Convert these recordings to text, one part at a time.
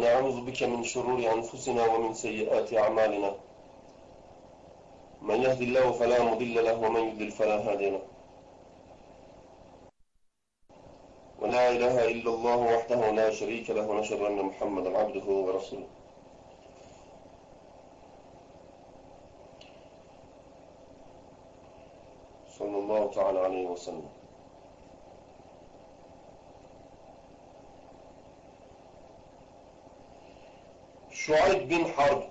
ونعوذ بك من شرور أنفسنا ومن سيئات أعمالنا. من يهد الله فلا مضل له ومن يضلل فلا هادي له. ولا إله إلا الله وحده لا شريك له ونشهد أن محمدا عبده ورسوله. صلى الله تعالى عليه وسلم. Şuayb bin Harb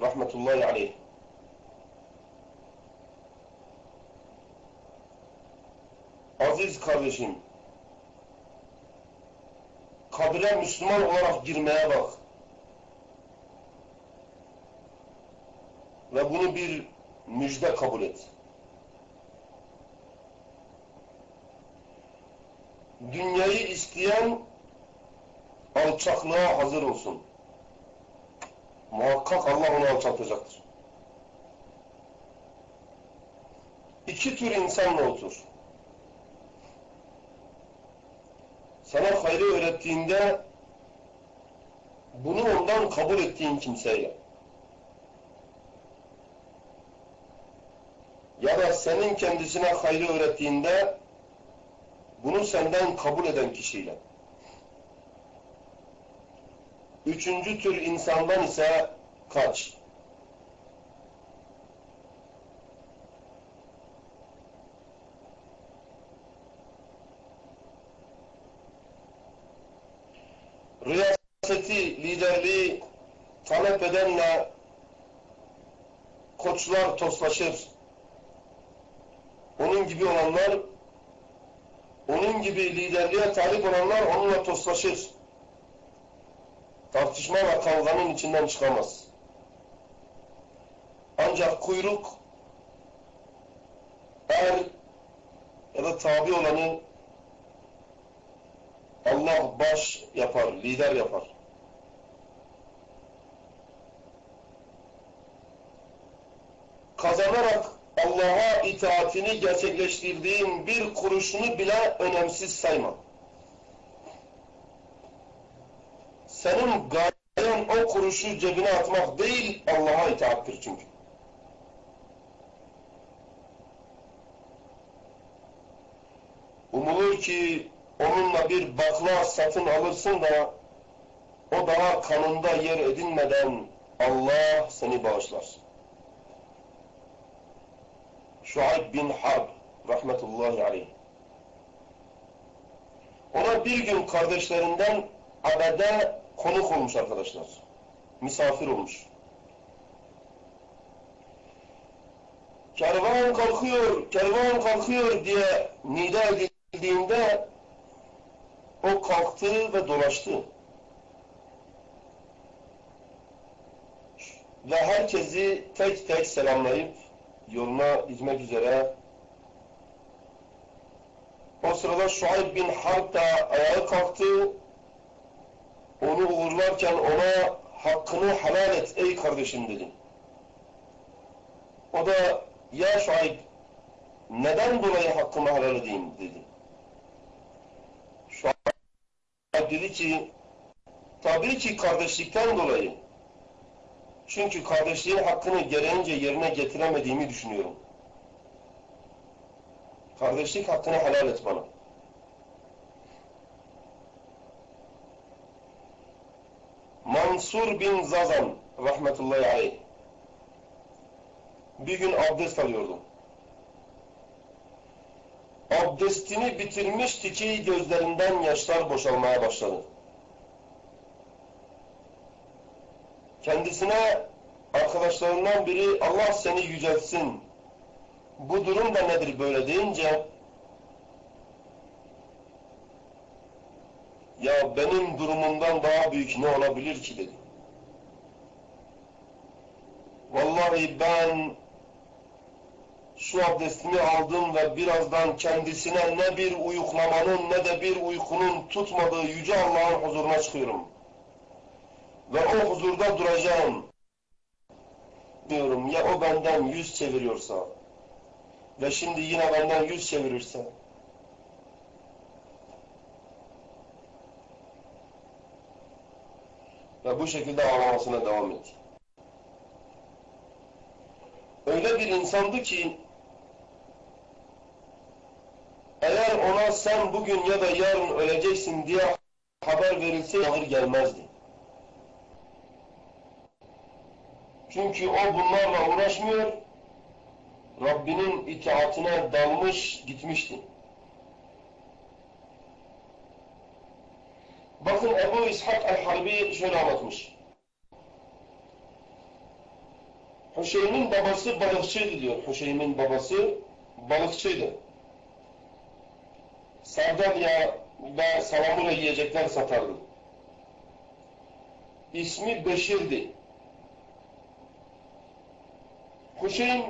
rahmetullahi aleyh Aziz kardeşim kabre Müslüman olarak girmeye bak. Ve bunu bir müjde kabul et. Dünyayı isteyen alçaklığa hazır olsun. Muhakkak Allah onu alçaltacaktır. İki tür insanla otur. Sana hayrı öğrettiğinde bunu ondan kabul ettiğin kimseyle ya da senin kendisine hayrı öğrettiğinde bunu senden kabul eden kişiyle. Üçüncü tür insandan ise kaç. Riyaseti, liderliği talep edenle koçlar toslaşır. Onun gibi olanlar, onun gibi liderliğe talip olanlar onunla toslaşır tartışma ve kavganın içinden çıkamaz. Ancak kuyruk er ya da tabi olanı Allah baş yapar, lider yapar. Kazanarak Allah'a itaatini gerçekleştirdiğin bir kuruşunu bile önemsiz sayma. Senin gayen o kuruşu cebine atmak değil, Allah'a itaattir çünkü. Umulur ki onunla bir bakla satın alırsın da o daha kanında yer edinmeden Allah seni bağışlar. Şuayb bin Harb rahmetullahi aleyh. Ona bir gün kardeşlerinden abede konuk olmuş arkadaşlar. Misafir olmuş. Kervan kalkıyor, kervan kalkıyor diye nida edildiğinde o kalktı ve dolaştı. Ve herkesi tek tek selamlayıp yoluna gitmek üzere o sırada Şuayb bin Harp da ayağa kalktı onu uğurlarken ona hakkını helal et ey kardeşim dedi. O da ya Şuayb neden dolayı hakkımı helal edeyim dedi. Şuayb dedi ki tabii ki kardeşlikten dolayı çünkü kardeşliğin hakkını gereğince yerine getiremediğimi düşünüyorum. Kardeşlik hakkını helal et bana. Mansur bin Zazan rahmetullahi aleyh bir gün abdest alıyordu. Abdestini bitirmişti ki gözlerinden yaşlar boşalmaya başladı. Kendisine arkadaşlarından biri Allah seni yüceltsin. Bu durum da nedir böyle deyince ya benim durumumdan daha büyük ne olabilir ki dedi. Vallahi ben şu abdestimi aldım ve birazdan kendisine ne bir uyuklamanın ne de bir uykunun tutmadığı Yüce Allah'ın huzuruna çıkıyorum. Ve o huzurda duracağım. Diyorum ya o benden yüz çeviriyorsa ve şimdi yine benden yüz çevirirse Ve bu şekilde ağlamasına devam etti. Öyle bir insandı ki eğer ona sen bugün ya da yarın öleceksin diye haber verilse ağır gelmezdi. Çünkü o bunlarla uğraşmıyor, Rabbinin itaatine dalmış gitmişti. Bakın Ebu İshak el-Harbi şöyle anlatmış. Hüseyin'in babası balıkçıydı diyor. Hüseyin'in babası balıkçıydı. Sardalya ve salamura yiyecekler satardı. İsmi Beşir'di. Hüseyin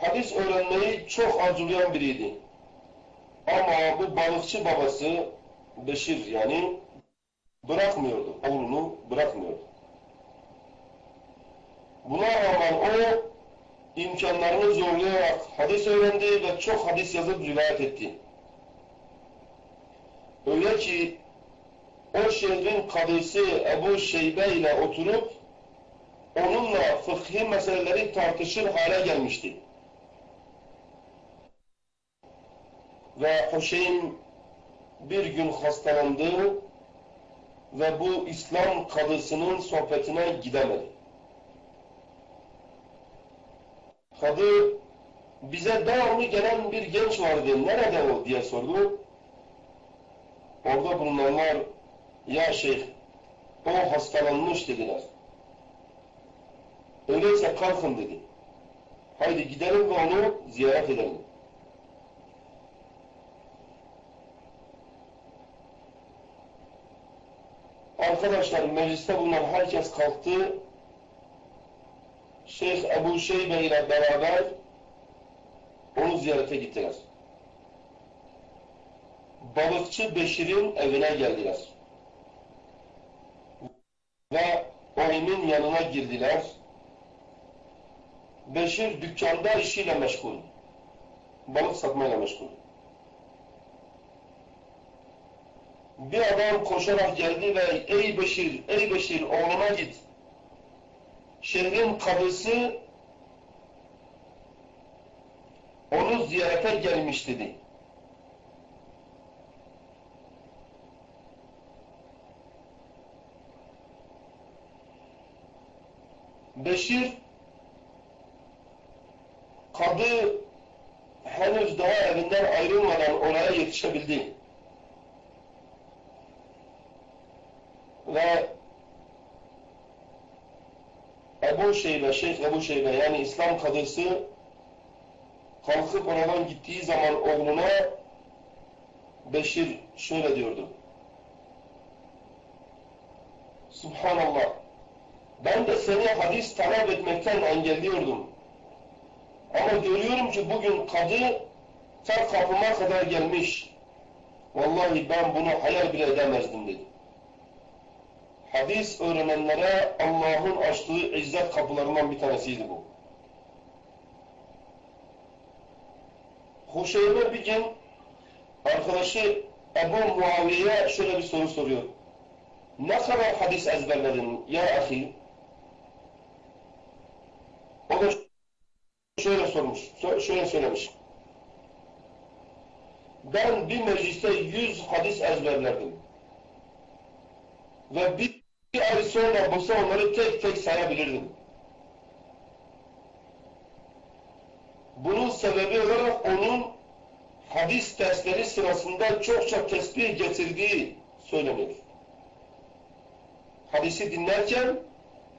hadis öğrenmeyi çok arzulayan biriydi. Ama bu balıkçı babası Beşir yani bırakmıyordu. Oğlunu bırakmıyordu. Buna rağmen o imkanlarını zorlayarak hadis öğrendi ve çok hadis yazıp rivayet etti. Öyle ki o şehrin kadısı Ebu Şeybe ile oturup onunla fıkhi meseleleri tartışır hale gelmişti. Ve Hüseyin bir gün hastalandı ve bu İslam kadısının sohbetine gidemedi. Kadı bize devamlı gelen bir genç vardı. Nerede o diye sordu. Orada bulunanlar ya şeyh o hastalanmış dediler. Öyleyse kalkın dedi. Haydi gidelim ve onu ziyaret edelim. Arkadaşlar mecliste bulunan herkes kalktı. Şeyh Ebu Şeybe ile beraber onu ziyarete gittiler. Balıkçı Beşir'in evine geldiler. Ve onun yanına girdiler. Beşir dükkanda işiyle meşgul. Balık satmayla meşgul. Bir adam koşarak geldi ve ey Beşir, ey Beşir oğluma git. Şehrin kadısı onu ziyarete gelmiş dedi. Beşir kadı henüz daha evinden ayrılmadan oraya yetişebildi. Ve Ebu Şeybe, Şeyh Ebu Şeybe yani İslam kadısı kalkıp oradan gittiği zaman oğluna Beşir şöyle diyordu. Subhanallah. Ben de seni hadis talep etmekten engelliyordum. Ama görüyorum ki bugün kadı ta kapıma kadar gelmiş. Vallahi ben bunu hayal bile edemezdim dedi. Hadis öğrenenlere Allah'ın açtığı izzet kapılarından bir tanesiydi bu. Huşeyme bir gün arkadaşı Ebu Muaviye'ye şöyle bir soru soruyor. Ne kadar hadis ezberledin ya ahi? O da şöyle sormuş, şöyle söylemiş. Ben bir mecliste yüz hadis ezberlerdim. Ve bir, bir ay sonra onları tek tek sayabilirdim. Bunun sebebi olarak onun hadis dersleri sırasında çokça tesbih getirdiği söyleniyor. Hadisi dinlerken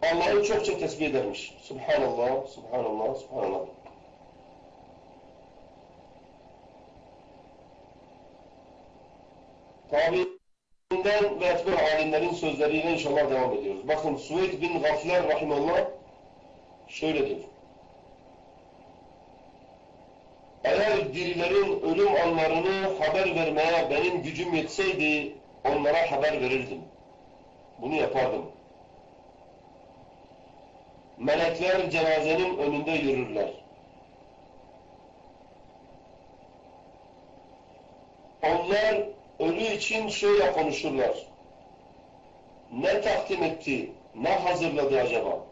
Allah'ı çokça tesbih edermiş. Subhanallah, Subhanallah, Subhanallah. Tabiinden ve etber alimlerin sözleriyle inşallah devam ediyoruz. Bakın Suveyd bin Gafler rahimallah şöyle diyor. Eğer dirilerin ölüm anlarını haber vermeye benim gücüm yetseydi onlara haber verirdim. Bunu yapardım. Melekler cenazenin önünde yürürler. Onlar ölü için şöyle konuşurlar. ne takdim etti, ne hazırladı acaba?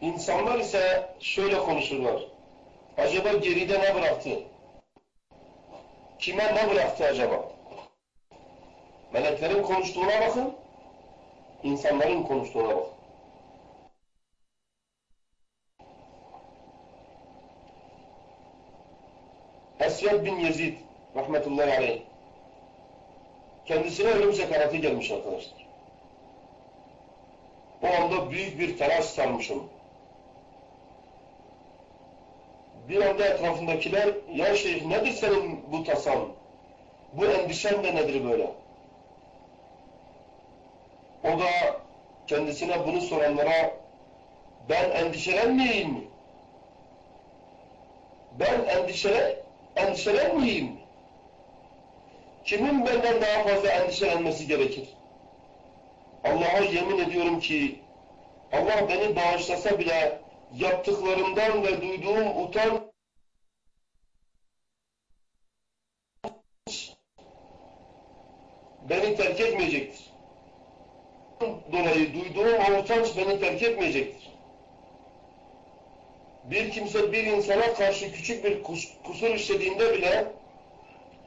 İnsanlar ise şöyle konuşurlar. Acaba geride ne bıraktı? Kime ne bıraktı acaba? Meleklerin konuştuğuna bakın, insanların konuştuğuna bakın. Esved bin Yezid rahmetullahi aleyh kendisine ölüm sekaratı gelmiş arkadaşlar. O anda büyük bir telaş sarmış onu. Bir anda etrafındakiler ya şeyh nedir senin bu tasan? Bu endişen de nedir böyle? O da kendisine bunu soranlara ben endişelenmeyeyim mi? Ben endişele, mi? Kimin benden daha fazla endişelenmesi gerekir? Allah'a yemin ediyorum ki Allah beni bağışlasa bile yaptıklarımdan ve duyduğum utanç beni terk etmeyecektir. Dolayı duyduğum utanç beni terk etmeyecektir. Bir kimse bir insana karşı küçük bir kusur işlediğinde bile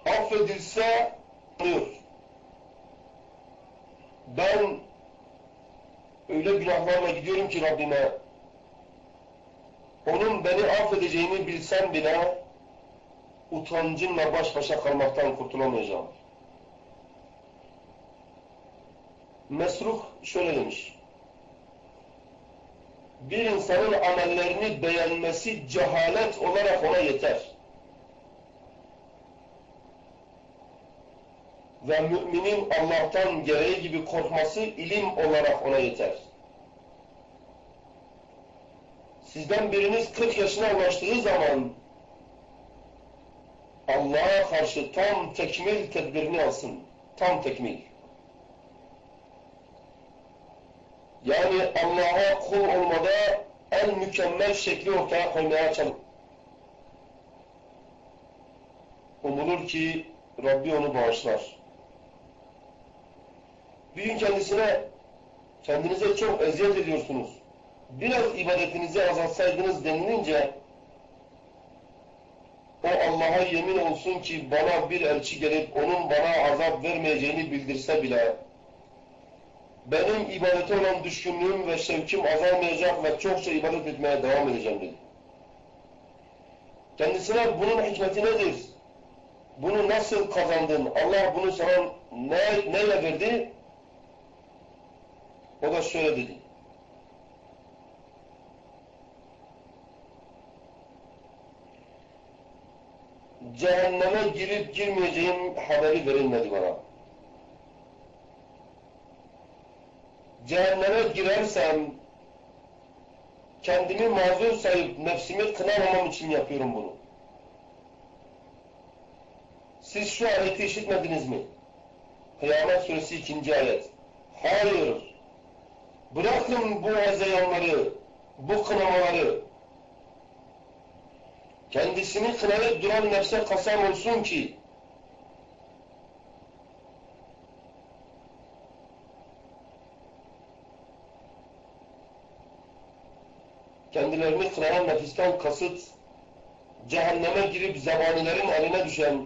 affedilse diyor. Ben öyle günahlarla gidiyorum ki Rabbime onun beni affedeceğini bilsem bile utancımla baş başa kalmaktan kurtulamayacağım. Mesruh şöyle demiş. Bir insanın amellerini beğenmesi cehalet olarak ona yeter. Ve müminin Allah'tan gereği gibi korkması ilim olarak ona yeter. Sizden biriniz 40 yaşına ulaştığı zaman Allah'a karşı tam tekmil tedbirini alsın. Tam tekmil. Yani Allah'a kul olmada en mükemmel şekli ortaya koymaya çalışır. Umulur ki Rabbi onu bağışlar. Bir gün kendisine kendinize çok eziyet ediyorsunuz. Biraz ibadetinizi azaltsaydınız denilince o Allah'a yemin olsun ki bana bir elçi gelip onun bana azap vermeyeceğini bildirse bile benim ibadete olan düşkünlüğüm ve şevkim azalmayacak ve çokça ibadet etmeye devam edeceğim dedi. Kendisine bunun hikmeti nedir? Bunu nasıl kazandın? Allah bunu sana ne, neyle verdi? O da şöyle dedi. Cehenneme girip girmeyeceğim haberi verilmedi bana. Cehenneme girersem kendimi mazur sayıp nefsimi kınamamam için yapıyorum bunu. Siz şu ayeti işitmediniz mi? Kıyamet suresi ikinci ayet. Hayır. Bırakın bu hezeyanları, bu kınamaları. Kendisini kınayıp duran nefse kasam olsun ki kendilerini kınayan nefisten kasıt cehenneme girip zebanilerin eline düşen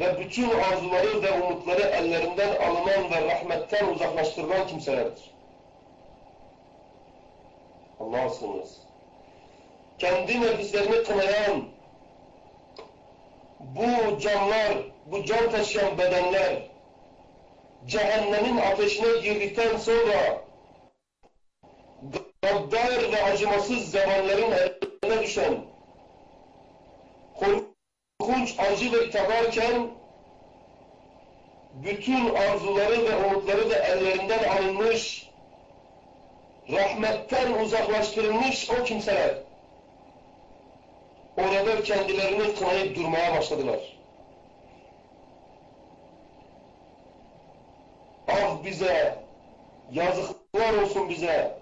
ve bütün arzuları ve umutları ellerinden alınan ve rahmetten uzaklaştırılan kimselerdir. Allah'a sığınırız. Kendi nefislerini kınayan bu canlar, bu can taşıyan bedenler cehennemin ateşine girdikten sonra gaddar ve acımasız zamanların eline düşen korkunç acı ve tadarken bütün arzuları ve umutları da ellerinden alınmış, rahmetten uzaklaştırılmış o kimseler orada kendilerini kınayıp durmaya başladılar. Ah bize, yazıklar olsun bize.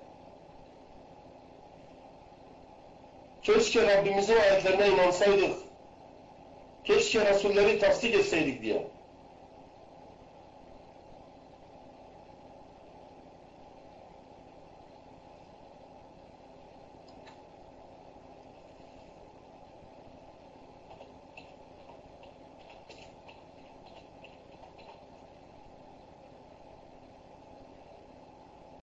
Keşke Rabbimizin ayetlerine inansaydık. Keşke Resulleri tasdik etseydik diye.